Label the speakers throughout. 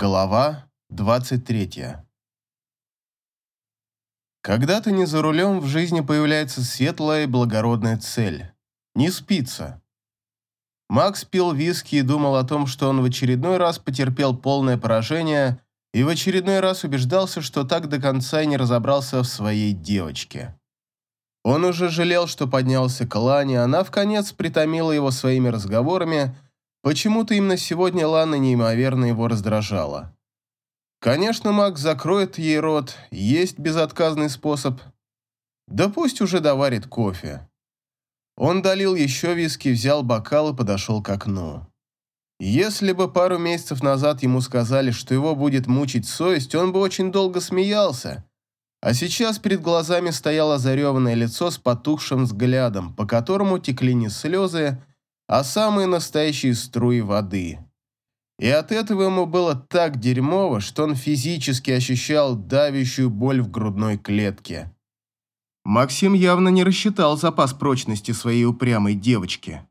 Speaker 1: Глава 23 Когда ты не за рулем, в жизни появляется светлая и благородная цель. Не спится. Макс пил виски и думал о том, что он в очередной раз потерпел полное поражение и в очередной раз убеждался, что так до конца и не разобрался в своей девочке. Он уже жалел, что поднялся к Лане, она в конец притомила его своими разговорами, почему-то именно сегодня Лана неимоверно его раздражала. Конечно, Макс закроет ей рот, есть безотказный способ. Да пусть уже доварит кофе. Он долил еще виски, взял бокал и подошел к окну. Если бы пару месяцев назад ему сказали, что его будет мучить совесть, он бы очень долго смеялся. А сейчас перед глазами стояло зареванное лицо с потухшим взглядом, по которому текли не слезы, а самые настоящие струи воды. И от этого ему было так дерьмово, что он физически ощущал давящую боль в грудной клетке. Максим явно не рассчитал запас прочности своей упрямой девочки.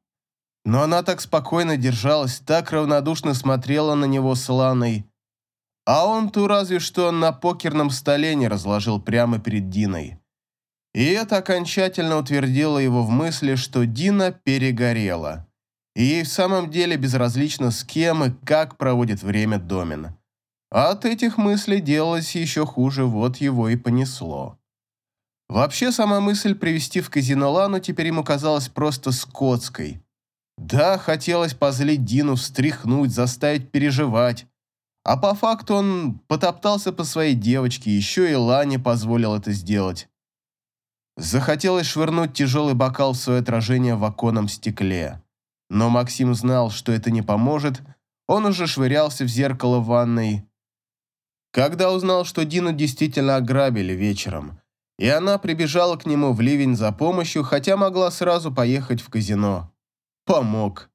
Speaker 1: Но она так спокойно держалась, так равнодушно смотрела на него с Ланой, а он ту разве что на покерном столе не разложил прямо перед Диной. И это окончательно утвердило его в мысли, что Дина перегорела. И ей в самом деле безразлично с кем и как проводит время Домин. А от этих мыслей делалось еще хуже, вот его и понесло. Вообще, сама мысль привести в казино Лану теперь ему казалась просто скотской. Да, хотелось позлить Дину, встряхнуть, заставить переживать. А по факту он потоптался по своей девочке, еще и Лане позволил это сделать. Захотелось швырнуть тяжелый бокал в свое отражение в оконном стекле. Но Максим знал, что это не поможет, он уже швырялся в зеркало в ванной. Когда узнал, что Дину действительно ограбили вечером, и она прибежала к нему в ливень за помощью, хотя могла сразу поехать в казино. Помог.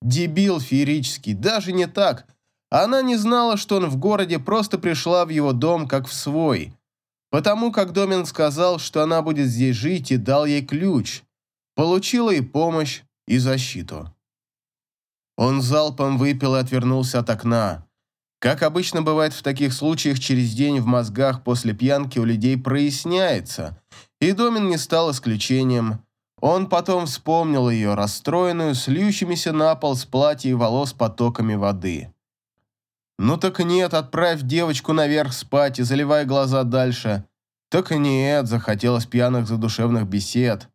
Speaker 1: Дебил феерический, даже не так – она не знала, что он в городе, просто пришла в его дом как в свой. Потому как Домин сказал, что она будет здесь жить и дал ей ключ. Получила и помощь, и защиту. Он залпом выпил и отвернулся от окна. Как обычно бывает в таких случаях, через день в мозгах после пьянки у людей проясняется, и Домин не стал исключением. Он потом вспомнил ее, расстроенную, с льющимися на пол с платья и волос потоками воды. «Ну так нет, отправь девочку наверх спать и заливай глаза дальше». «Так нет, захотелось пьяных задушевных бесед».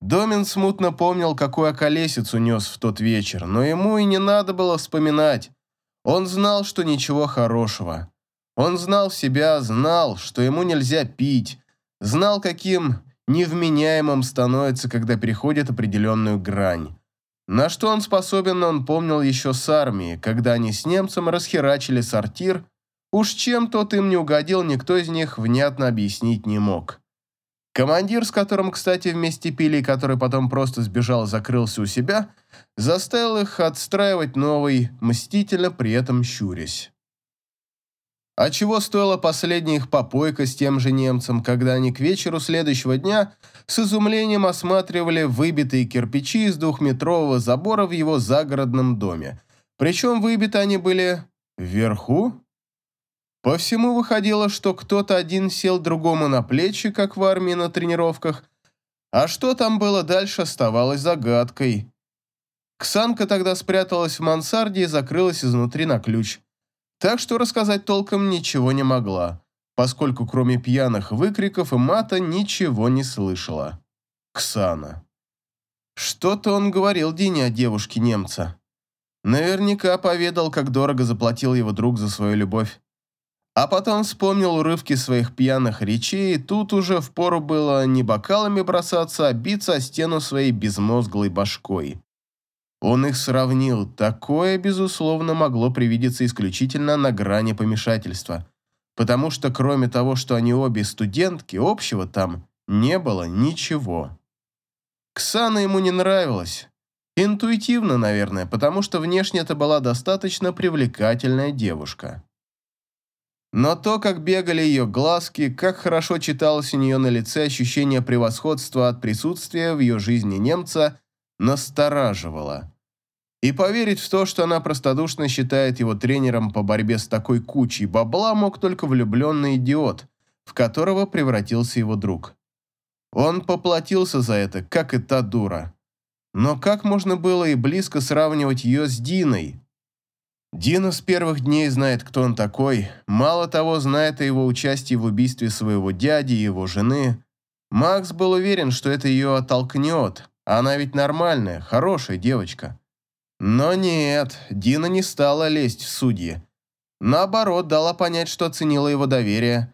Speaker 1: Домин смутно помнил, какой околесицу нес в тот вечер, но ему и не надо было вспоминать. Он знал, что ничего хорошего. Он знал себя, знал, что ему нельзя пить, знал, каким невменяемым становится, когда переходит определенную грань. На что он способен, он помнил еще с армии, когда они с немцем расхерачили сортир. Уж чем тот им не угодил, никто из них внятно объяснить не мог. Командир, с которым, кстати, вместе пили, и который потом просто сбежал и закрылся у себя, заставил их отстраивать новый, мстительно при этом щурясь. А чего стоила последняя их попойка с тем же немцем, когда они к вечеру следующего дня с изумлением осматривали выбитые кирпичи из двухметрового забора в его загородном доме. Причем выбиты они были вверху. По всему выходило, что кто-то один сел другому на плечи, как в армии на тренировках, а что там было дальше, оставалось загадкой. Ксанка тогда спряталась в мансарде и закрылась изнутри на ключ – так что рассказать толком ничего не могла, поскольку кроме пьяных выкриков и мата ничего не слышала. Ксана. Что-то он говорил Дине о девушке немца. Наверняка поведал, как дорого заплатил его друг за свою любовь. А потом вспомнил урывки своих пьяных речей, и тут уже впору было не бокалами бросаться, а биться о стену своей безмозглой башкой. Он их сравнил. Такое, безусловно, могло привидеться исключительно на грани помешательства. Потому что кроме того, что они обе студентки, общего там не было ничего. Ксана ему не нравилась. Интуитивно, наверное, потому что внешне это была достаточно привлекательная девушка. Но то, как бегали ее глазки, как хорошо читалось у нее на лице ощущение превосходства от присутствия в ее жизни немца – настораживало. И поверить в то, что она простодушно считает его тренером по борьбе с такой кучей бабла, мог только влюбленный идиот, в которого превратился его друг. Он поплатился за это, как и та дура. Но как можно было и близко сравнивать ее с Диной? Дина с первых дней знает, кто он такой. Мало того, знает о его участии в убийстве своего дяди и его жены. Макс был уверен, что это ее оттолкнет. Она ведь нормальная, хорошая девочка. Но нет, Дина не стала лезть в судьи. Наоборот, дала понять, что оценила его доверие.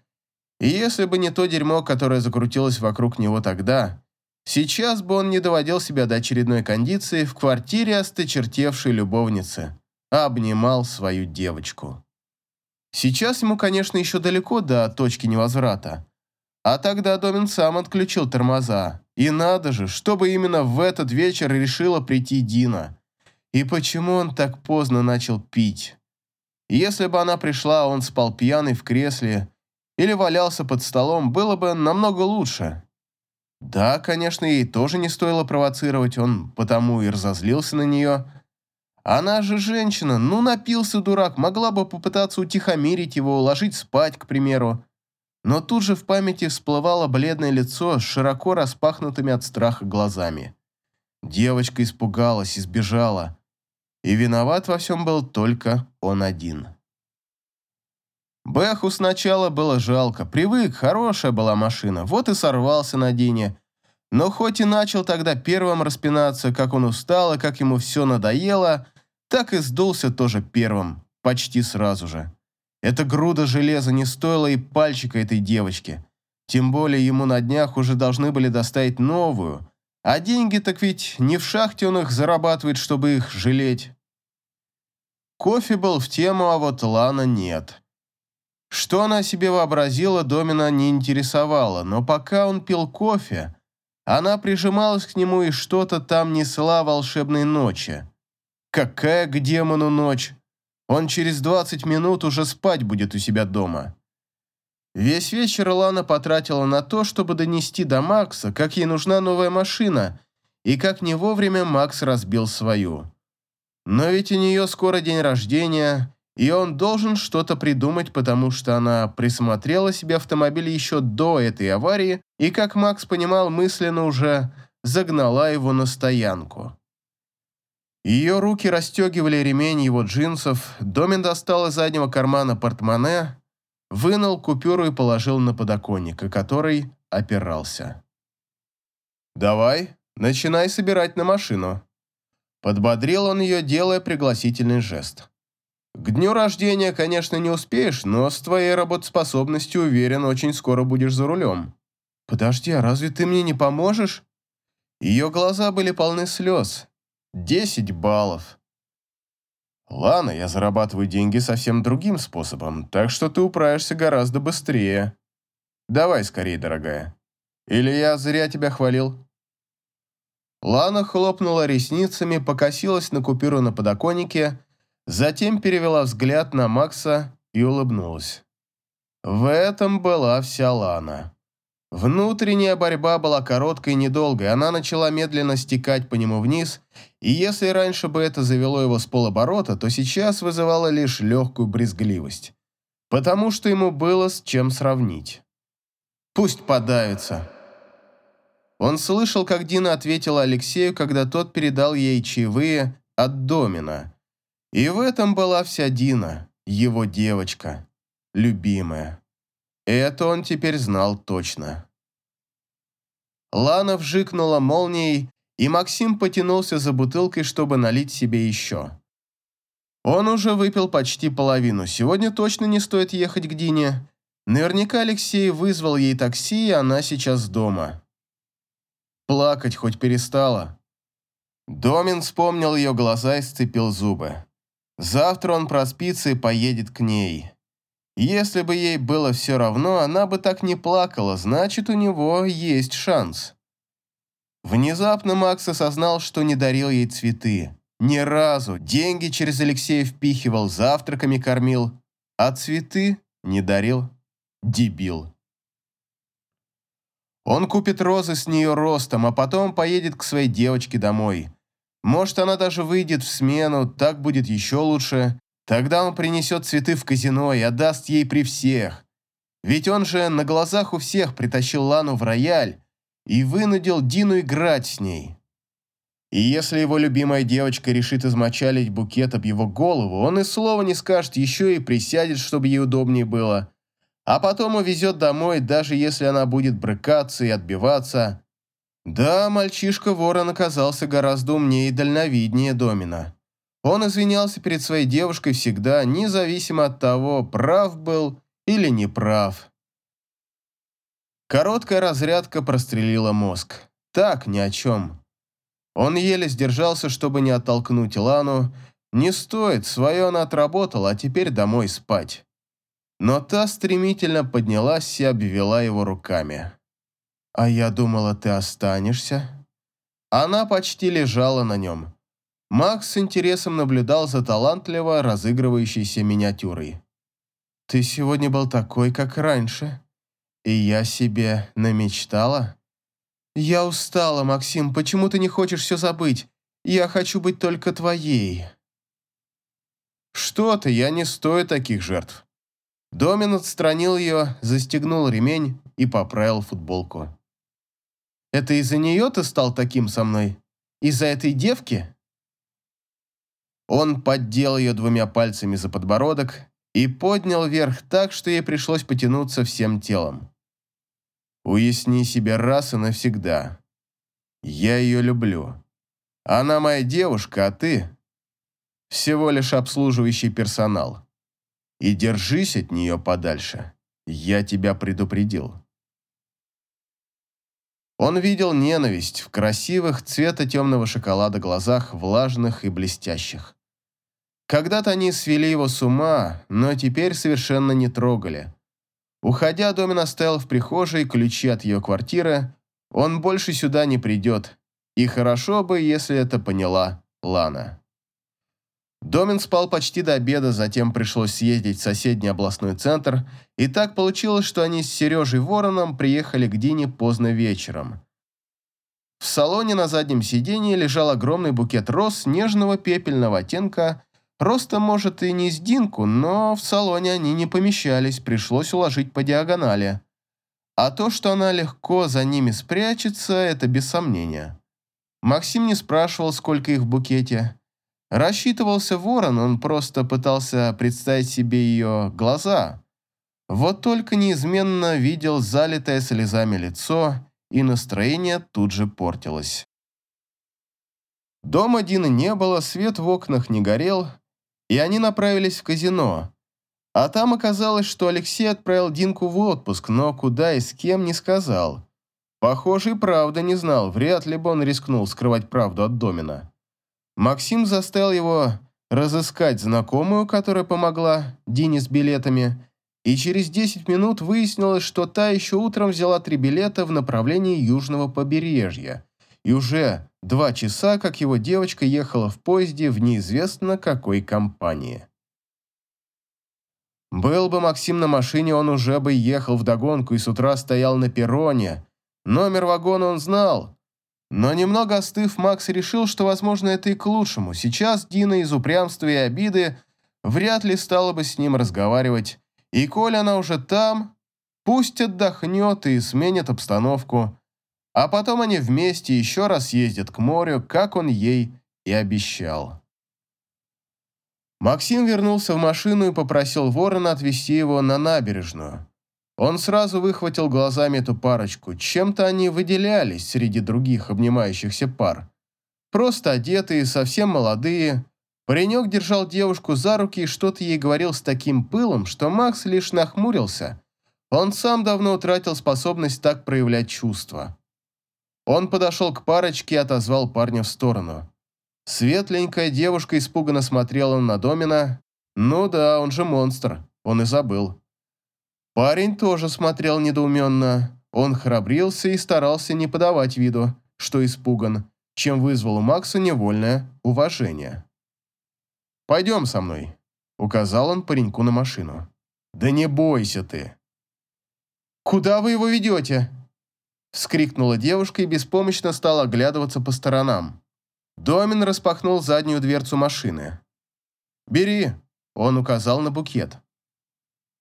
Speaker 1: И если бы не то дерьмо, которое закрутилось вокруг него тогда, сейчас бы он не доводил себя до очередной кондиции в квартире осточертевшей любовницы, обнимал свою девочку. Сейчас ему, конечно, еще далеко до точки невозврата. А тогда Домин сам отключил тормоза. И надо же, чтобы именно в этот вечер решила прийти Дина. И почему он так поздно начал пить? Если бы она пришла, он спал пьяный в кресле или валялся под столом, было бы намного лучше. Да, конечно, ей тоже не стоило провоцировать, он потому и разозлился на нее. Она же женщина, ну напился дурак, могла бы попытаться утихомирить его, уложить спать, к примеру. Но тут же в памяти всплывало бледное лицо с широко распахнутыми от страха глазами. Девочка испугалась и сбежала и виноват во всем был только он один. Бэху сначала было жалко, привык, хорошая была машина, вот и сорвался на Дине. Но хоть и начал тогда первым распинаться, как он устал и как ему все надоело, так и сдулся тоже первым, почти сразу же. Эта груда железа не стоила и пальчика этой девочки. Тем более ему на днях уже должны были доставить новую. А деньги так ведь не в шахте он их зарабатывает, чтобы их жалеть. Кофе был в тему, а вот Лана нет. Что она себе вообразила, Домина не интересовало, но пока он пил кофе, она прижималась к нему и что-то там несла волшебной ночи. Какая к демону ночь? Он через 20 минут уже спать будет у себя дома. Весь вечер Лана потратила на то, чтобы донести до Макса, как ей нужна новая машина, и как не вовремя Макс разбил свою. Но ведь у нее скоро день рождения, и он должен что-то придумать, потому что она присмотрела себе автомобиль еще до этой аварии и, как Макс понимал, мысленно уже загнала его на стоянку. Ее руки расстегивали ремень его джинсов, Домин достал из заднего кармана портмоне, вынул купюру и положил на подоконник, о который опирался. «Давай, начинай собирать на машину», Подбодрил он ее, делая пригласительный жест. «К дню рождения, конечно, не успеешь, но с твоей работоспособностью, уверен, очень скоро будешь за рулем». «Подожди, а разве ты мне не поможешь?» Ее глаза были полны слез. «Десять баллов». «Ладно, я зарабатываю деньги совсем другим способом, так что ты управишься гораздо быстрее. Давай скорее, дорогая. Или я зря тебя хвалил?» Лана хлопнула ресницами, покосилась на купюру на подоконнике, затем перевела взгляд на Макса и улыбнулась. В этом была вся Лана. Внутренняя борьба была короткой и недолгой, она начала медленно стекать по нему вниз, и если раньше бы это завело его с полоборота, то сейчас вызывало лишь легкую брезгливость. Потому что ему было с чем сравнить. «Пусть подавится», он слышал, как Дина ответила Алексею, когда тот передал ей чаевые от Домина. И в этом была вся Дина, его девочка, любимая. Это он теперь знал точно. Лана вжикнула молнией, и Максим потянулся за бутылкой, чтобы налить себе еще. Он уже выпил почти половину. Сегодня точно не стоит ехать к Дине. Наверняка Алексей вызвал ей такси, и она сейчас дома. Плакать хоть перестала. Домин вспомнил ее глаза и сцепил зубы. Завтра он проспится и поедет к ней. Если бы ей было все равно, она бы так не плакала, значит, у него есть шанс. Внезапно Макс осознал, что не дарил ей цветы. Ни разу. Деньги через Алексея впихивал, завтраками кормил. А цветы не дарил. Дебил. Он купит розы с нее ростом, а потом поедет к своей девочке домой. Может, она даже выйдет в смену, так будет еще лучше. Тогда он принесет цветы в казино и отдаст ей при всех. Ведь он же на глазах у всех притащил Лану в рояль и вынудил Дину играть с ней. И если его любимая девочка решит измочалить букет об его голову, он и слова не скажет, еще и присядет, чтобы ей удобнее было. А потом увезет домой, даже если она будет брыкаться и отбиваться. Да, мальчишка-ворон оказался гораздо умнее и дальновиднее Домина. Он извинялся перед своей девушкой всегда, независимо от того, прав был или не прав. Короткая разрядка прострелила мозг. Так, ни о чем. Он еле сдержался, чтобы не оттолкнуть Лану. Не стоит, свое она отработала, а теперь домой спать. Но та стремительно поднялась и обвела его руками. «А я думала, ты останешься?» Она почти лежала на нем. Макс с интересом наблюдал за талантливо разыгрывающейся миниатюрой. «Ты сегодня был такой, как раньше, и я себе намечтала?» «Я устала, Максим, почему ты не хочешь все забыть? Я хочу быть только твоей». «Что ты, я не стою таких жертв». Домин отстранил ее, застегнул ремень и поправил футболку. Это из-за нее ты стал таким со мной? Из-за этой девки?» Он поддел ее двумя пальцами за подбородок и поднял вверх так, что ей пришлось потянуться всем телом. «Уясни себе раз и навсегда. Я ее люблю. Она моя девушка, а ты – всего лишь обслуживающий персонал. И держись от нее подальше. Я тебя предупредил». Он видел ненависть в красивых цвета темного шоколада глазах, влажных и блестящих. Когда-то они свели его с ума, но теперь совершенно не трогали. Уходя, Домин оставил в прихожей ключи от ее квартиры. Он больше сюда не придет. И хорошо бы, если это поняла Лана. Домин спал почти до обеда, затем пришлось съездить в соседний областной центр, и так получилось, что они с Сережей Вороном приехали к Дине поздно вечером. В салоне на заднем сиденье лежал огромный букет роз нежного пепельного оттенка, ростом, может, и не с Динку, но в салоне они не помещались, пришлось уложить по диагонали. А то, что она легко за ними спрячется, это без сомнения. Максим не спрашивал, сколько их в букете. Рассчитывался ворон, он просто пытался представить себе ее глаза. Вот только неизменно видел залитое слезами лицо, и настроение тут же портилось. Дома Дины не было, свет в окнах не горел, и они направились в казино. А там оказалось, что Алексей отправил Динку в отпуск, но куда и с кем не сказал. Похоже, и правда не знал, вряд ли бы он рискнул скрывать правду от Домина. Максим заставил его разыскать знакомую, которая помогла Дине с билетами, и через 10 минут выяснилось, что та еще утром взяла три билета в направлении южного побережья, и уже два часа, как его девочка ехала в поезде в неизвестно какой компании. Был бы Максим на машине, он уже бы ехал вдогонку и с утра стоял на перроне. Номер вагона он знал, но немного остыв, Макс решил, что, возможно, это и к лучшему. Сейчас Дина из упрямства и обиды вряд ли стала бы с ним разговаривать. И коль она уже там, пусть отдохнет и сменит обстановку. А потом они вместе еще раз ездят к морю, как он ей и обещал. Максим вернулся в машину и попросил Ворона отвезти его на набережную. Он сразу выхватил глазами эту парочку. Чем-то они выделялись среди других обнимающихся пар. Просто одетые, совсем молодые. Паренек держал девушку за руки и что-то ей говорил с таким пылом, что Макс лишь нахмурился. Он сам давно утратил способность так проявлять чувства. Он подошел к парочке и отозвал парня в сторону. Светленькая девушка испуганно смотрела на Домина. Ну да, он же монстр, он и забыл. Парень тоже смотрел недоуменно. Он храбрился и старался не подавать виду, что испуган, чем вызвал у Макса невольное уважение. «Пойдем со мной», — указал он пареньку на машину. «Да не бойся ты». «Куда вы его ведете?» — вскрикнула девушка и беспомощно стала оглядываться по сторонам. Домин распахнул заднюю дверцу машины. «Бери», — он указал на букет.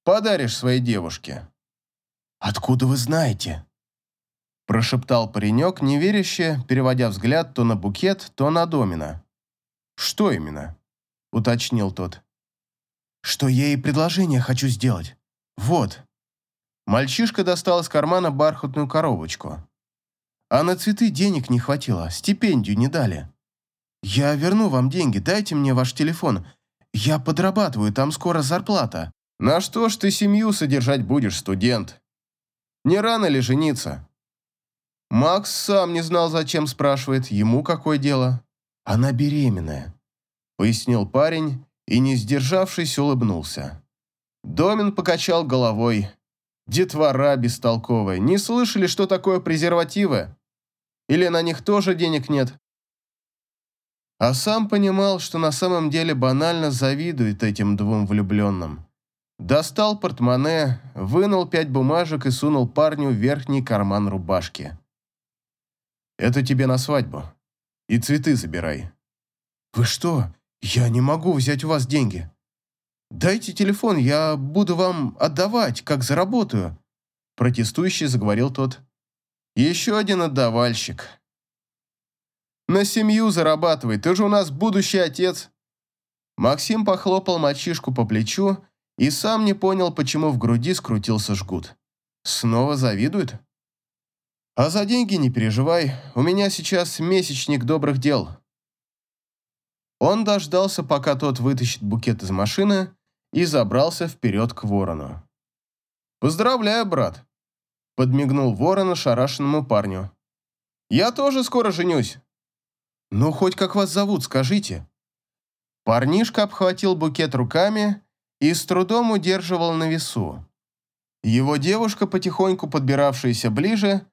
Speaker 1: «Подаришь своей девушке».
Speaker 2: «Откуда вы знаете?»
Speaker 1: Прошептал паренек, неверяще, переводя взгляд то на букет, то на Домина. «Что именно?» — уточнил тот.
Speaker 2: «Что я ей предложение хочу сделать. Вот».
Speaker 1: Мальчишка достал из кармана бархатную коробочку. «А на цветы денег не хватило, стипендию не дали. Я верну вам деньги, дайте мне ваш телефон. Я подрабатываю, там скоро зарплата». «На что ж ты семью содержать будешь, студент? Не рано ли жениться?» Макс сам не знал, зачем спрашивает, ему какое дело. «Она беременная», — пояснил парень и, не сдержавшись, улыбнулся. Домин покачал головой. «Детвора бестолковая. Не слышали, что такое презервативы? Или на них тоже денег нет?» А сам понимал, что на самом деле банально завидует этим двум влюбленным. Достал портмоне, вынул пять бумажек и сунул парню в верхний карман рубашки. «Это тебе на свадьбу. И цветы забирай». «Вы что? Я не могу взять у вас деньги. Дайте телефон, я буду вам отдавать, как заработаю», протестующий заговорил тот. «Еще один отдавальщик. На семью зарабатывай, ты же у нас будущий отец». Максим похлопал мальчишку по плечу и сам не понял, почему в груди скрутился жгут. Снова завидует? А за деньги не переживай, у меня сейчас месячник добрых дел. Он дождался, пока тот вытащит букет из машины и забрался вперед к ворону. «Поздравляю, брат!» – подмигнул ворон ошарашенному парню. «Я тоже скоро женюсь!» «Ну, хоть как вас зовут, скажите!» Парнишка обхватил букет руками и с трудом удерживал на весу. Его девушка, потихоньку подбиравшаяся ближе,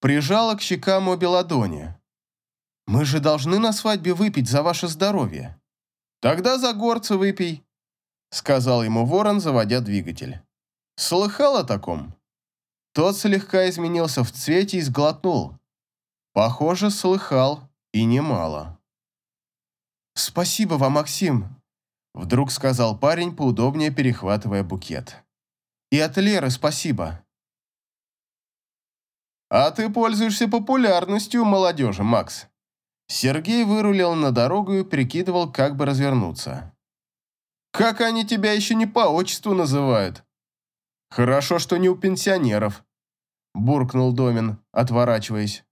Speaker 1: прижала к щекам обе ладони. «Мы же должны на свадьбе выпить за ваше здоровье». «Тогда за горца выпей», — сказал ему ворон, заводя двигатель. «Слыхал о таком?» Тот слегка изменился в цвете и сглотнул. Похоже, слыхал, и немало. «Спасибо вам, Максим», Вдруг сказал парень, поудобнее перехватывая букет. «И от Леры спасибо». «А ты пользуешься популярностью молодежи, Макс». Сергей вырулил на дорогу и прикидывал, как бы развернуться. «Как они тебя еще не по отчеству называют?» «Хорошо, что не у пенсионеров», – буркнул Домин, отворачиваясь.